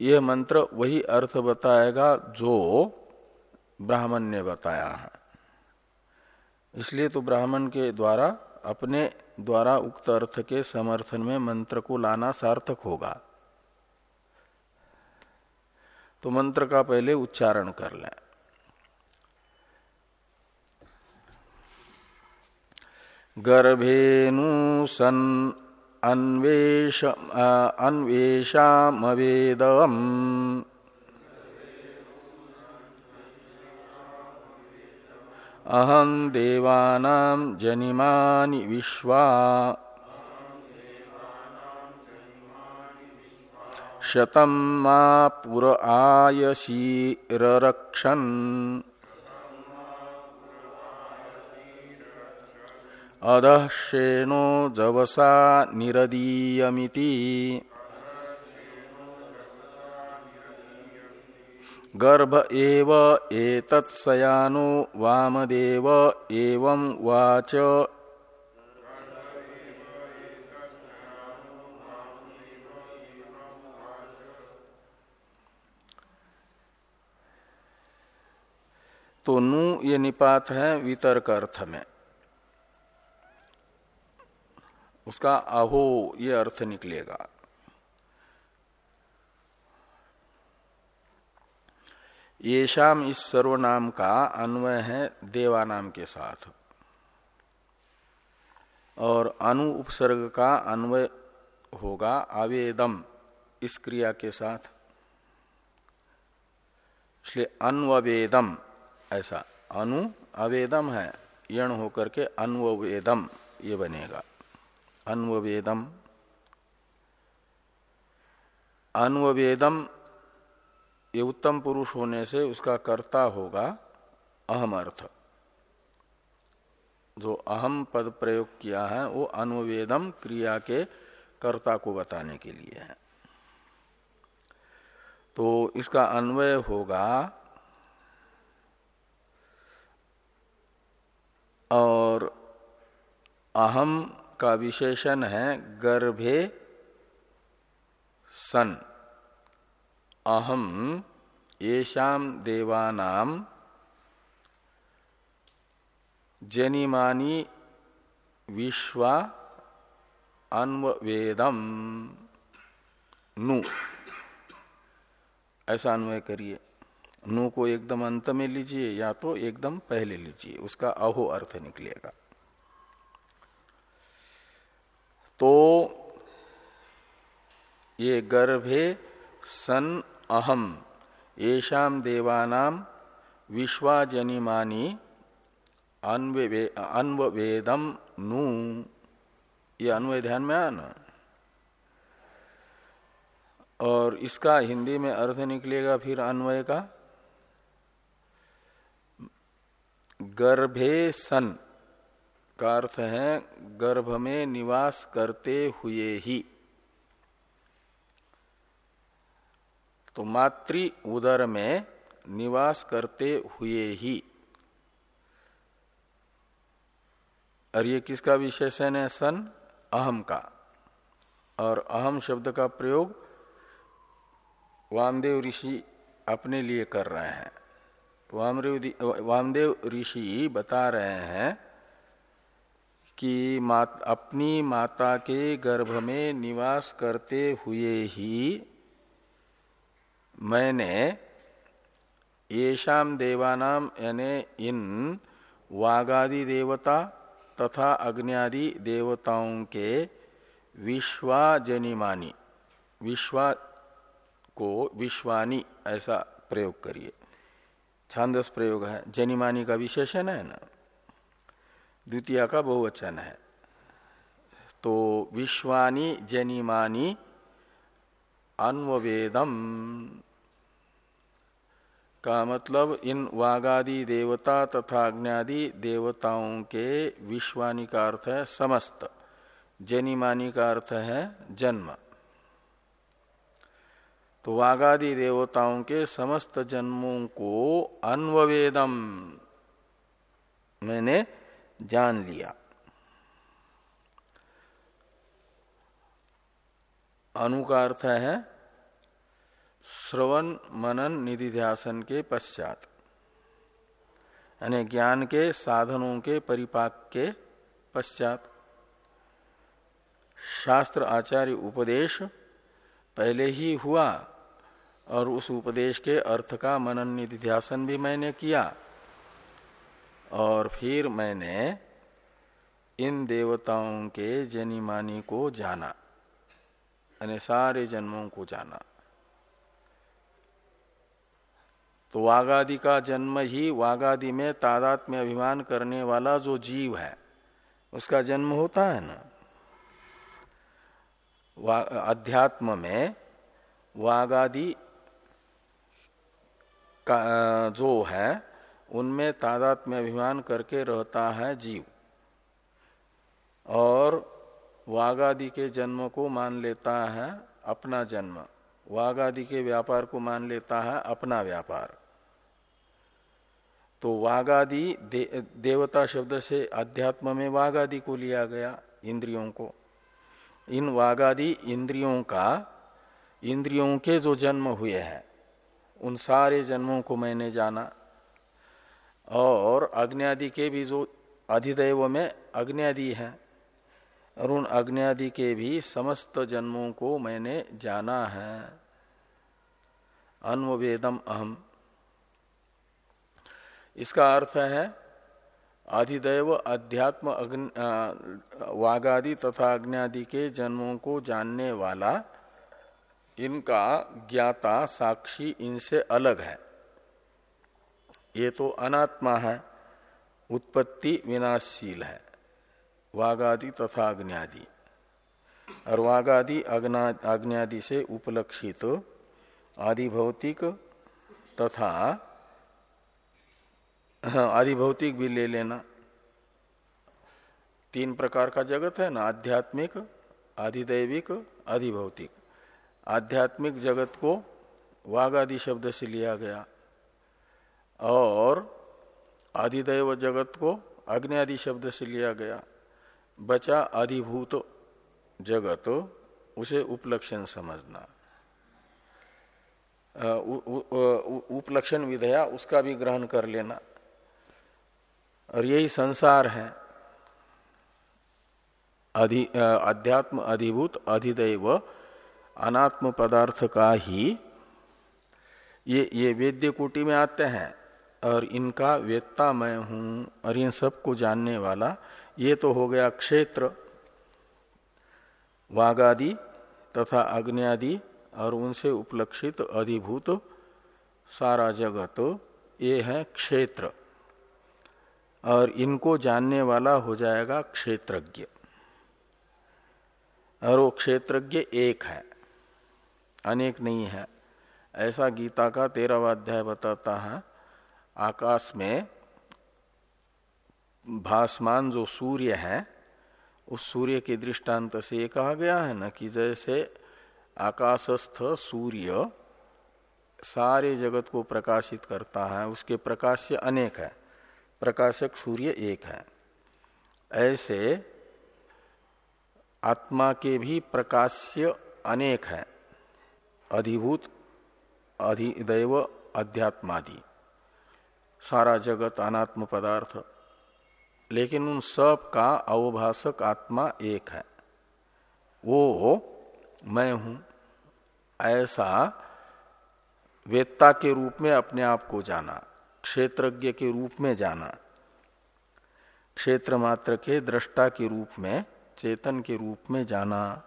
यह मंत्र वही अर्थ बताएगा जो ब्राह्मण ने बताया है। इसलिए तो ब्राह्मण के द्वारा, अपने द्वारा उक्त अर्थ के समर्थन में मंत्र को लाना सार्थक होगा। तो मंत्र का पहले उच्चारण कर लें। गर्भेनु सन अन्वेषामवेदम अहं देवानां जनिमानि विश्वा। शतं मा पुर आयशीरक्षन् अधः शेनो जवसा निरदीयमिति। गर्भ एव एतत्सयानो वामदेव एवं वाच। तो नु ये निपात है वितर्क अर्थ में। उसका अहो ये अर्थ निकलेगा। ये शाम इस सर्वनाम का अन्वय है देवानाम के साथ। और अनु उपसर्ग का अन्वय होगा आवेदम इस क्रिया के साथ। इसलिए अन्वेदम ऐसा अनु अवेदम है, यण होकर के अन्वेदम ये बनेगा। अन्वेदम अन्वेदम ये उत्तम पुरुष होने से उसका कर्ता होगा अहम अर्थ जो अहम पद प्रयोग किया है, वो अनुवेदम क्रिया के कर्ता को बताने के लिए है। तो इसका अन्वय होगा, और अहम का विशेषण है गर्भे सन। अहम येषाम देवानाम जनिमानी विश्वा अन्वेदम नु। ऐसा अन्वय करिए। नु को एकदम अंत में लीजिए या तो एकदम पहले लीजिए। उसका अहो अर्थ निकलेगा। तो ये गर्भे सन अहम येषाम देवानाम विश्वाजनिमानी अन्वेदम नु। ये अन्वय ध्यान में आना और इसका हिंदी में अर्थ निकलेगा फिर अन्वय का? गर्भे सन का अर्थ है, गर्भ में निवास करते हुए ही। तो मातृ उदर में निवास करते हुए ही। और ये किसका विशेषण है? सन, अहम का। और अहम शब्द का प्रयोग वामदेव ऋषि अपने लिए कर रहे हैं। वामदेव ऋषि बता रहे हैं कि मात, अपनी माता के गर्भ में निवास करते हुए ही मैंने येषाम देवानाम यानी इन वागादि देवता तथा अग्नि देवताओं के विश्वाजनिमानी विश्वा को विश्वानी ऐसा प्रयोग करिए। छांदस प्रयोग है। जनिमानी का विशेषण है ना? द्वितीय का बहुवचन है। तो विश्वानी जनिमानी अन्वेदम का मतलब इन वागादि देवता तथा अग्नि देवताओं के विश्वानी का अर्थ है समस्त। जनिमानी का अर्थ है जन्म। तो वागादि देवताओं के समस्त जन्मों को अन्वेदम मैंने जान लिया। अनु का अर्थ है, श्रवण मनन निधिध्यासन के पश्चात। यानी ज्ञान के साधनों के परिपाक के पश्चात। शास्त्र आचार्य उपदेश पहले ही हुआ, और उस उपदेश के अर्थ का मनन निधिध्यासन भी मैंने किया। और फिर मैंने इन देवताओं के जनिमानी को जाना, यानी सारे जन्मों को जाना। तो वागादि का जन्म ही वागादि में तादात में अभिमान करने वाला जो जीव है, उसका जन्म होता है ना। अध्यात्म में वागादि का, जो है उनमें तादात्म्य अभिमान करके रहता है जीव। और वागादि के जन्म को मान लेता है अपना जन्म। वागादि के व्यापार को मान लेता है अपना व्यापार। तो वागादि दे, देवता शब्द से अध्यात्म में वागादि को लिया गया इंद्रियों को। इन वागादि इंद्रियों का इंद्रियों के जो जन्म हुए हैं उन सारे जन्मों को मैंने जाना। और अग्नि के भी जो अधिदेव में अग्नि है उन अग्नि के भी समस्त जन्मों को मैंने जाना है। अन्वेदम अहम। इसका अर्थ है, अधिदैव, अध्यात्म वागादि तथा अग्नि के जन्मों को जानने वाला इनका ज्ञाता साक्षी इनसे अलग है। ये तो अनात्मा है उत्पत्ति विनाशशील है वागादि तथा अग्नि और वागादि अग्नि से उपलक्षित आदि भौतिक तथा हाँ, आदि भौतिक भी ले लेना। तीन प्रकार का जगत है ना आध्यात्मिक आधिदैविक अधिभौतिक आध्यात्मिक जगत को वाघ आदि शब्द से लिया गया। और आदिदैव जगत को अग्नि आदि शब्द से लिया गया। बचा अधिभूत जगत, उसे उपलक्षण समझना। उपलक्षण विधया, उसका भी ग्रहण कर लेना। और यही संसार है। अधि अध्यात्म अधिभूत अधिदैव अनात्म पदार्थ का ही ये ये वेद्य कोटि में आते हैं। और इनका वेत्ता मैं हूँ और इन सबको जानने वाला, ये तो हो गया क्षेत्र। वागादि तथा अग्नि और उनसे उपलक्षित अधिभूत सारा जगत, ये है क्षेत्र। और इनको जानने वाला हो जाएगा क्षेत्रज्ञ। और वो क्षेत्रज्ञ एक है, अनेक नहीं है। ऐसा गीता का तेरहवा अध्याय बताता है आकाश में भासमान जो सूर्य है, उस सूर्य के दृष्टांत से ये कहा गया है ना कि जैसे आकाशस्थ सूर्य सारे जगत को प्रकाशित करता है, उसके प्रकाश से अनेक है। प्रकाशक सूर्य एक है। ऐसे आत्मा के भी प्रकाश्य अनेक है। अधिभूत, अधिदैव, अध्यात्मादि। सारा जगत अनात्म पदार्थ। लेकिन उन सब का अवभाषक आत्मा एक है। वो मैं हूँ। ऐसा वेत्ता के रूप में अपने आप को जाना, क्षेत्रज्ञ के रूप में जाना, क्षेत्र मात्र के दृष्टा के रूप में, चेतन के रूप में जाना।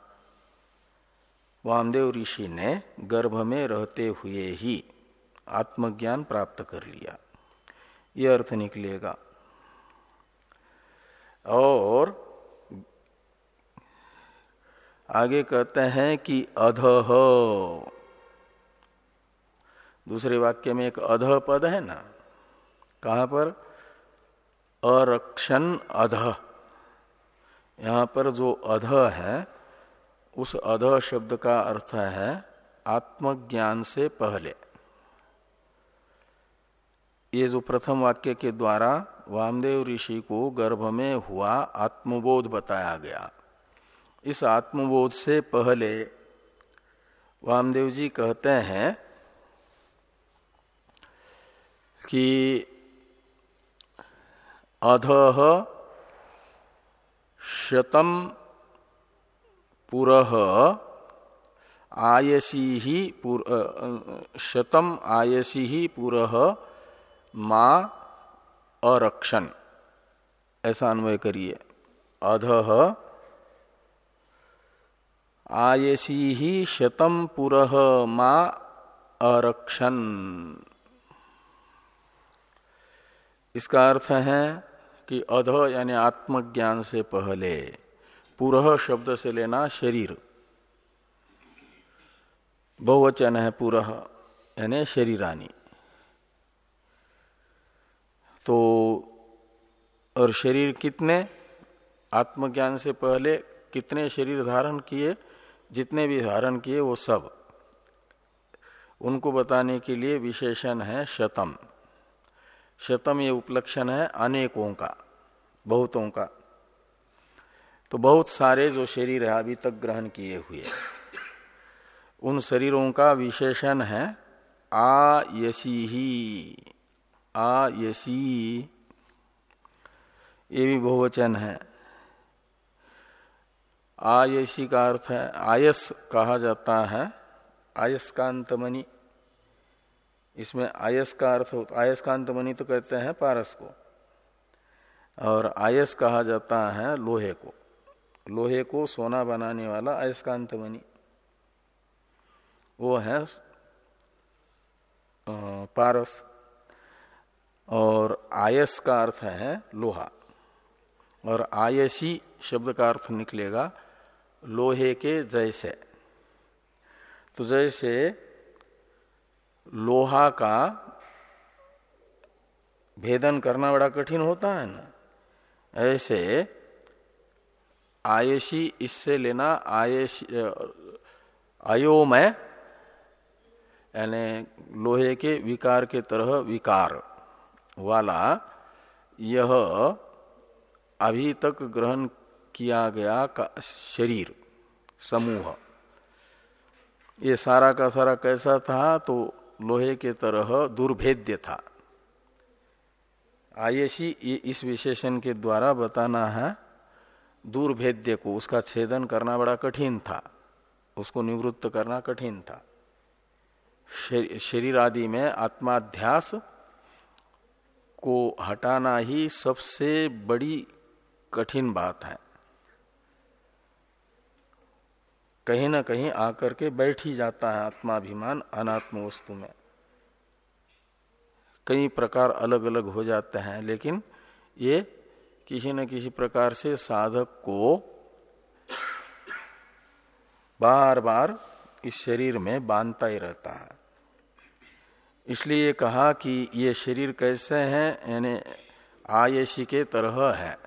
वामदेव ऋषि ने गर्भ में रहते हुए ही आत्मज्ञान प्राप्त कर लिया। यह अर्थ निकलेगा। और आगे कहते हैं कि अध। दूसरे वाक्य में एक अध पद है ना? कहा पर? अरक्षण अध। यहाँ पर जो अध है, उस अध शब्द का अर्थ है आत्मज्ञान से पहले। ये जो प्रथम वाक्य के द्वारा वामदेव ऋषि को गर्भ में हुआ आत्मबोध बताया गया। इस आत्मबोध से पहले वामदेव जी कहते हैं कि अध शतम पुरह आयसी ही पुर शतम आयसी ही पुरह मा अरक्षण। ऐसा अन्वय करिए। अध आयसी ही शतम पुरह मा अरक्षण। इसका अर्थ है कि अध यानी आत्मज्ञान से पहले पुरह शब्द से लेना शरीर। बहुवचन है पुरह यानी शरीरानी। तो और शरीर कितने आत्मज्ञान से पहले कितने शरीर धारण किए, जितने भी धारण किए, वो सब। उनको बताने के लिए विशेषण है शतम। शतम ये उपलक्षण है अनेकों का, बहुतों का। तो बहुत सारे जो शरीर है, अभी तक ग्रहण किए हुए। उन शरीरों का विशेषण है आयसी ही। आयसी ये भी बहुवचन है। आयसी का अर्थ है, आयस कहा जाता है, आयस्कांतमणि। इसमें आयस का अर्थ आयस्कांत मणि तो कहते हैं पारस को। और आयस कहा जाता है लोहे को। लोहे को सोना बनाने वाला अयस्कांत मणि वो है पारस। और आयस का अर्थ है लोहा। और आयसी शब्द का अर्थ निकलेगा लोहे के जैसे। तो जैसे लोहा का भेदन करना बड़ा कठिन होता है ना, ऐसे आयशी इससे लेना आयश अयोमय यानी लोहे के विकार के तरह विकार। वाला, यह अभी तक ग्रहण किया गया का शरीर, समूह। ये सारा का सारा कैसा था? तो लोहे के तरह दुर्भेद्य था। आयसी इस विशेषण के द्वारा बताना है, दुर्भेद्य को, उसका छेदन करना बड़ा कठिन था। उसको निवृत्त करना कठिन था। शरीर आदि में आत्माध्यास को हटाना ही सबसे बड़ी कठिन बात है। कहीं ना कहीं आकर के बैठ ही जाता है आत्माभिमान अनात्म वस्तु में। कई प्रकार अलग अलग हो जाते हैं, लेकिन ये किसी न किसी प्रकार से साधक को बार बार इस शरीर में बांधता ही रहता है। इसलिए कहा कि ये शरीर कैसे है, यानी आयसी के तरह है।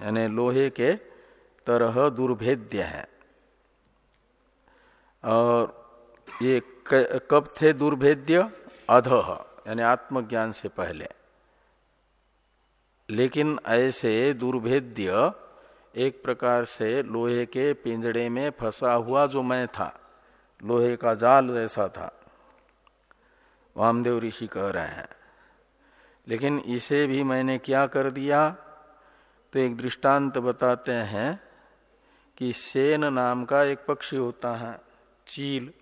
यानी लोहे के तरह दुर्भेद्य है। और ये कब थे दुर्भेद्य? अध, यानी आत्मज्ञान से पहले। लेकिन ऐसे दुर्भेद्य एक प्रकार से लोहे के पिंजड़े में फंसा हुआ जो मैं था। लोहे का जाल जैसा था। वामदेव ऋषि कह रहे हैं। लेकिन इसे भी मैंने क्या कर दिया? तो एक दृष्टांत बताते हैं कि सेन नाम का एक पक्षी होता है, चील।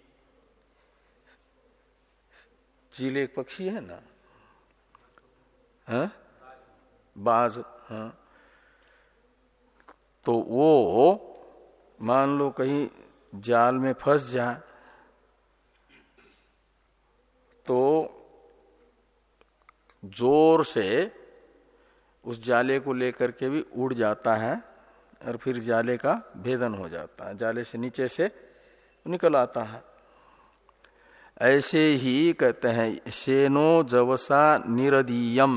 चील एक पक्षी है ना? है? हाँ? बाज हाँ। तो वो, मान लो कहीं जाल में फंस जाए तो ज़ोर से उस जाले को लेकर के भी उड़ जाता है और फिर जाले का भेदन हो जाता है। जाले से नीचे से निकल आता है। ऐसे ही कहते हैं, सेनो जवसा निरदीयम।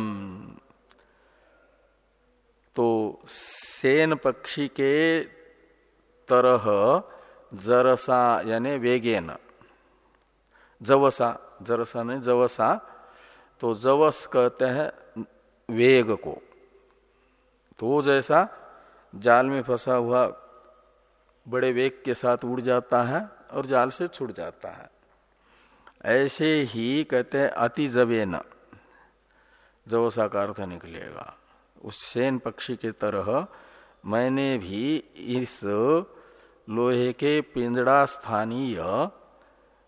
तो सेन पक्षी के तरह जरसा यानी वेगेन, जवसा जरसा ने जवसा। तो जवस कहते हैं वेग को। तो जैसा जाल में फंसा हुआ बड़े वेग के साथ उड़ जाता है और जाल से छूट जाता है। ऐसे ही कहते हैं अति जवे न जवसा का अर्थ निकलेगा। उस सेन पक्षी के तरह मैंने भी इस लोहे के पिंजड़ा स्थानीय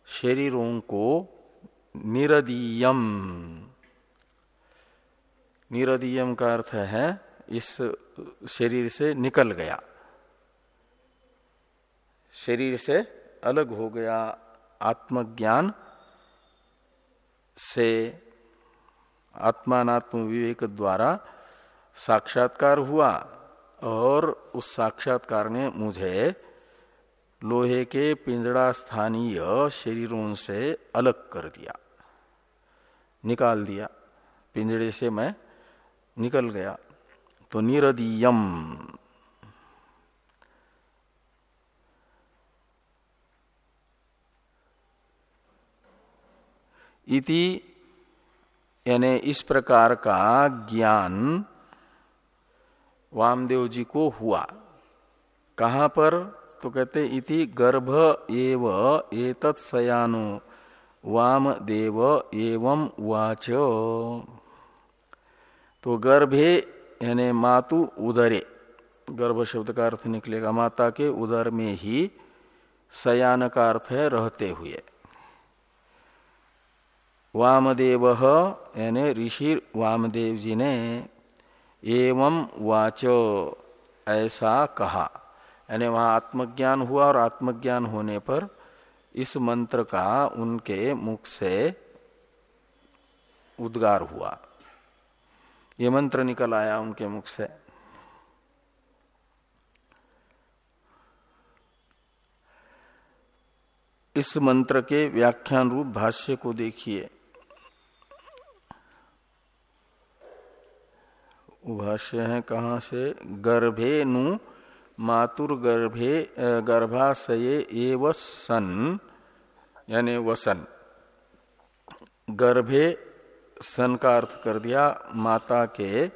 शरीरों को निरदीयम। निरदीयम का अर्थ है, इस शरीर से निकल गया। शरीर से अलग हो गया, आत्मज्ञान से आत्मात्म विवेक द्वारा साक्षात्कार हुआ, और उस साक्षात्कार ने मुझे लोहे के पिंजड़ा स्थानीय शरीरों से अलग कर दिया। निकाल दिया। पिंजड़े से मैं निकल गया। तो निरदीयम। इति यानी इस प्रकार का ज्ञान वामदेव जी को हुआ। कहा पर? तो कहते इति गर्भ एव एतत् सयानो। वाम देव एवं वाच। तो गर्भे, यानी मातु उदरे, गर्भ शब्द का अर्थ निकलेगा, माता के उदर में ही सयान का अर्थ है, रहते हुए। वामदेव, यानी ऋषि वामदेव जी ने एवं वाच, ऐसा कहा। यानी वहाँ आत्मज्ञान हुआ और आत्मज्ञान होने पर इस मंत्र का उनके मुख से उद्गार हुआ। ये मंत्र निकल आया उनके मुख से। इस मंत्र के व्याख्यान रूप भाष्य को देखिए। भाष्य है, कहा से? गर्भे नु मातुर्गर्भे गर्भाशये एव सन, यानी वसन गर्भे सन का अर्थ कर दिया, माता के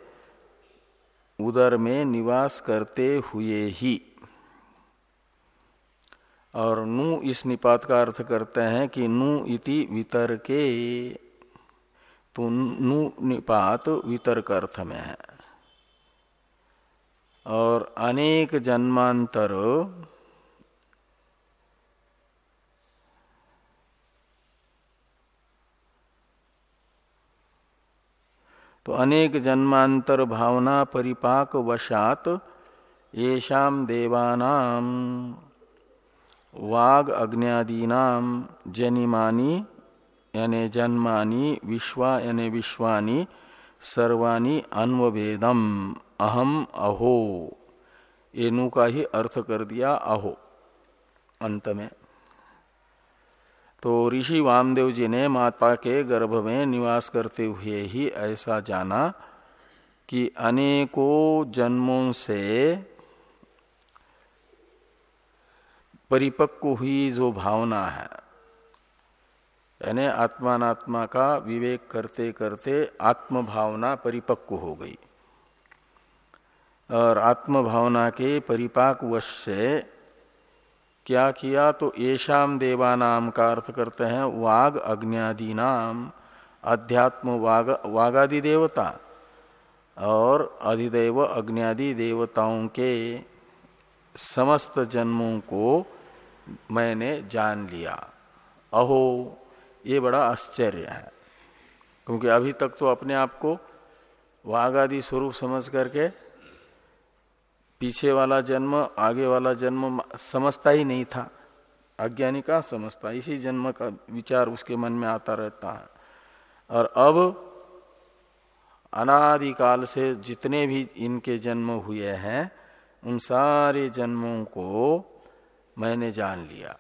उदर में निवास करते हुए ही। और नु इस निपात का अर्थ करते हैं कि नु इति वितर्के। तो नु निपात वितर्क अर्थ में है। और अनेक जन्मांतर तो अनेक जन्मांतर भावना परिपाक वशात येषाम देवानाम वाग अग्नियादीनाम जनिमानी, यानी जन्मानी, विश्वा यानी विश्वानी, सर्वानी अन्वेदम अहम अहो, एनु का ही अर्थ कर दिया अहो, अंत में। तो ऋषि वामदेव जी ने माता के गर्भ में निवास करते हुए ही ऐसा जाना कि अनेकों जन्मों से परिपक्व हुई जो भावना है, यानी आत्मात्मा का विवेक करते करते आत्म भावना परिपक्व हो गई। और आत्म भावना के परिपाक वश से क्या किया? तो येषाम देवानाम का अर्थ करते हैं, वाग अग्नियादि नाम अध्यात्म वाग, वागादि देवता और अधिदेव अग्नियादि देवताओं के समस्त जन्मों को मैंने जान लिया। अहो, ये बड़ा आश्चर्य है, क्योंकि अभी तक तो अपने आप को वाघ आदि स्वरूप समझ करके पीछे वाला जन्म, आगे वाला जन्म समझता ही नहीं था। अज्ञानी का समझता, इसी जन्म का विचार उसके मन में आता रहता है। और अब अनादिकाल से जितने भी इनके जन्म हुए हैं, उन सारे जन्मों को मैंने जान लिया।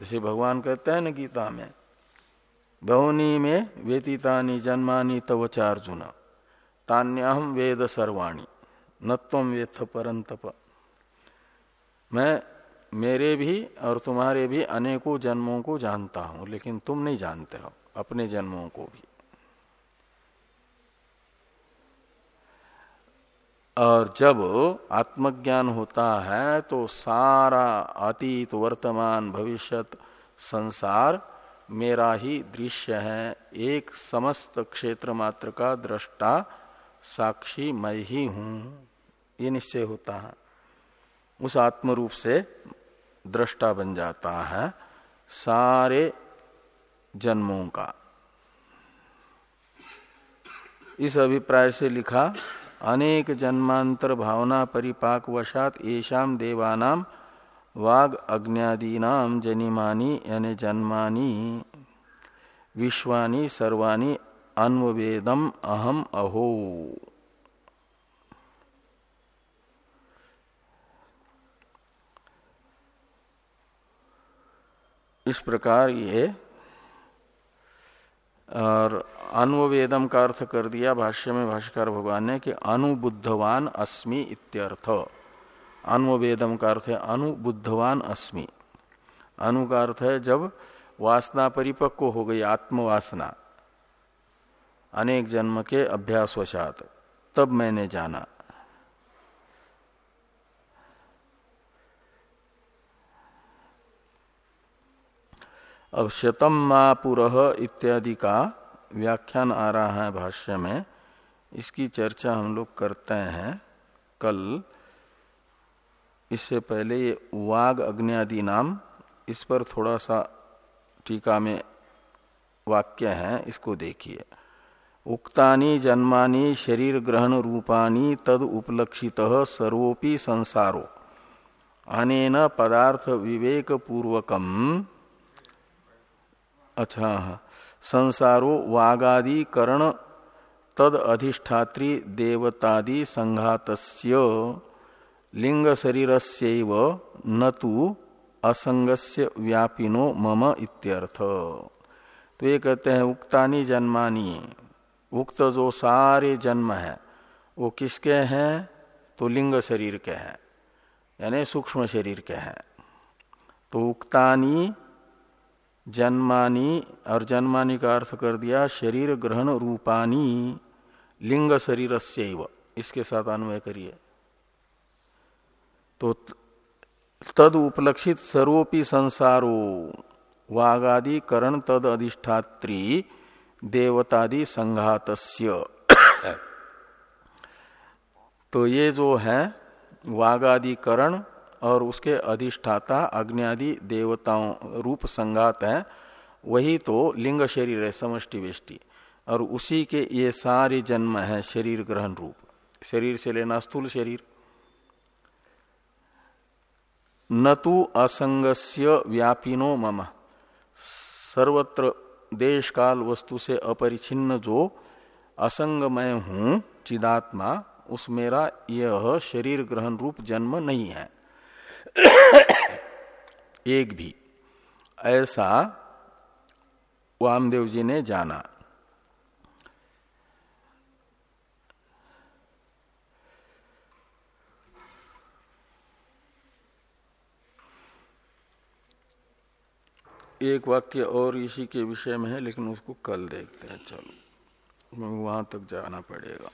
जैसे भगवान कहते हैं ना गीता में, बहुनी में व्यतीतानी जन्मानी तव चार्जुन तान्याहम वेद सर्वाणी। नत्व वेत्थ परंतप। मैं, मेरे भी और तुम्हारे भी अनेकों जन्मों को जानता हूँ, लेकिन तुम नहीं जानते हो, अपने जन्मों को भी। और जब आत्मज्ञान होता है तो सारा अतीत, वर्तमान, भविष्यत, संसार मेरा ही दृश्य है। एक समस्त क्षेत्र मात्र का दृष्टा साक्षी मैं ही हूँ। ये निश्चय होता है। उस आत्म रूप से दृष्टा बन जाता है सारे जन्मों का। इस अभिप्राय से लिखा, अनेक जन्मांतर भावना परिपाक वशात येषाम देवानाम वाग अग्नियादीनाम जनिमानी यानी जन्मानी, विश्वानी सर्वाणी अन्वेदम अहम अहो। इस प्रकार ये, और अनुवेदम का अर्थ कर दिया भाष्य में भाष्कर भगवान ने कि अनुबुद्धवान अस्मि इत्यर्थ। अनुवेदम का अर्थ है अनुबुद्धवान अस्मि। अनु का अर्थ है जब वासना परिपक्व हो गई, आत्मवासना। अनेक जन्म के अभ्यास वशात, तब मैंने जाना। अब शतम मापुर इत्यादि का व्याख्यान आ रहा है भाष्य में। इसकी चर्चा हम लोग करते हैं कल। इससे पहले ये वाग अग्नि नाम, इस पर थोड़ा सा टीका में वाक्य है, इसको देखिए। उक्तानी जन्मानी शरीर ग्रहण रूपानी तद उपलक्षित सर्वोपि संसारो। अनेन पदार्थ विवेक पूर्वकम अच्छा संसारो वागादि करण तद अधिष्ठात्री देवतादि संघातस्य। लिंग शरीर न तो असंगस्य व्यापिनो मम इत्यर्थ। तो ये कहते हैं, उक्तानी जन्मानी। उक्त जो सारे जन्म है, वो किसके हैं? तो लिंग शरीर के हैं, यानी सूक्ष्म शरीर के हैं। तो उक्तानी जन्मानी और जन्मानी का अर्थ कर दिया शरीर ग्रहण रूपानी, लिंग शरीर से इसके साथ अन्वय करिए। तो तद उपलक्षित सर्वोपि संसारो, वागादि करण तद अधिष्ठात्री, देवतादि संघातस्य। तो ये जो है वागादिकरण और उसके अधिष्ठाता अग्नि देवताओं रूप संगात है, वही तो लिंग शरीर है, समष्टि वेष्टि। और उसी के ये सारे जन्म है शरीर ग्रहण रूप। शरीर से लेना स्थूल शरीर। न तो असंगस्य व्यापिनो मम। सर्वत्र देश काल वस्तु से अपरिचिन्न जो असंग मैं हूँ, चिदात्मा, उस मेरा यह शरीर ग्रहण रूप जन्म नहीं है। एक भी। ऐसा वामदेव जी ने जाना। एक वाक्य और इसी के विषय में है, लेकिन उसको कल देखते हैं। चलो वहाँ तक जाना पड़ेगा।